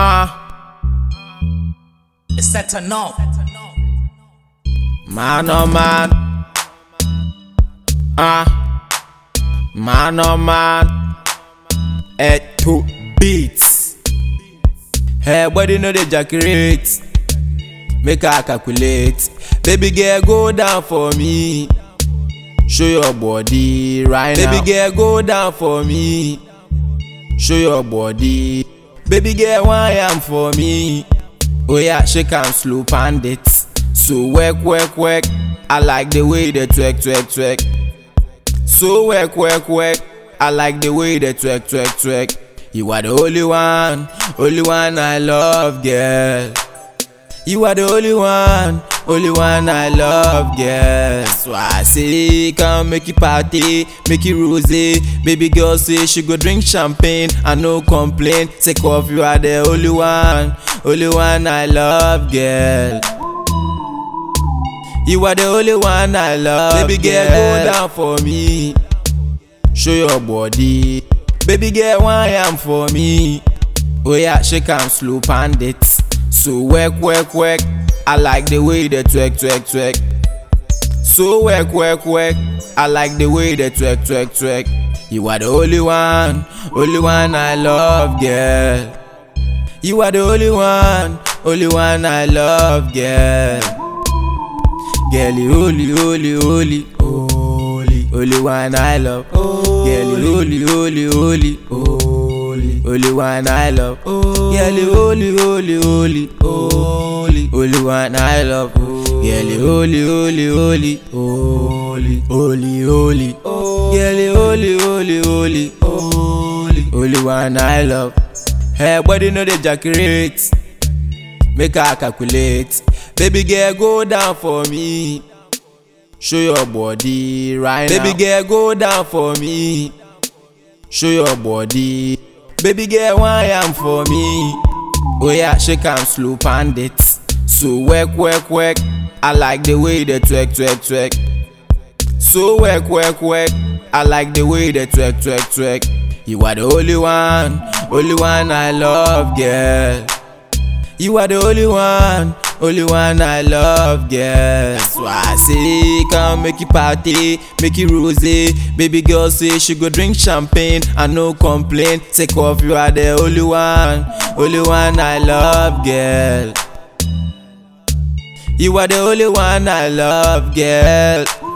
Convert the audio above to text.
Ah, It's set to know. man oh man. Ah, man oh man. Head to beats. Hey, body know the jacket. Make her calculate. Baby girl, go down for me. Show your body right now. Baby girl, go down for me. Show your body. Baby girl, why am for me? Oh yeah, shake am slow pan it. So work, work, work. I like the way they twerk, twerk, twerk. So work, work, work. I like the way they twerk, twerk, twerk. You are the only one, only one I love, girl. You are the only one, only one I love, girl. So I say, come make it party, make it rose. Baby girl say she go drink champagne, I no complain. Take off, you are the only one, only one I love, girl. You are the only one I love. Baby girl, go down for me. Show your body. Baby girl, why am for me? Oh yeah, shake am slow pan it. So work, work, work. I like the way they twerk, twerk, twerk. So work, work, work. I like the way they twerk, twerk, twerk. You are the only one, only one I love, girl. You are the only one, only one I love, girl. Girl, holy, holy, holy, holy, only one I love. Girl, you holy, holy, holy, holy, only one I love. Girl, you holy, holy, holy, holy, only one I love. Girl, you holy, holy, holy, holy, holy, holy. Girl, you holy, holy, holy, holy, only one I love. Hey, body know the jacket. Make her calculate. Baby girl, go down for me. Show your body right now. Baby girl, go down for me. Show your body. Baby girl, why am for me? Oh yeah, shake am slow it. So work, work, work. I like the way they twerk, twerk, twerk. So work, work, work. I like the way they twerk, twerk, twerk. You are the only one, only one I love, girl. You are the only one, only one I love, girl. That's why I say, come make it party, make it rose. Baby girl say she go drink champagne, I no complain. Take off, you are the only one, only one I love, girl. You are the only one I love, girl.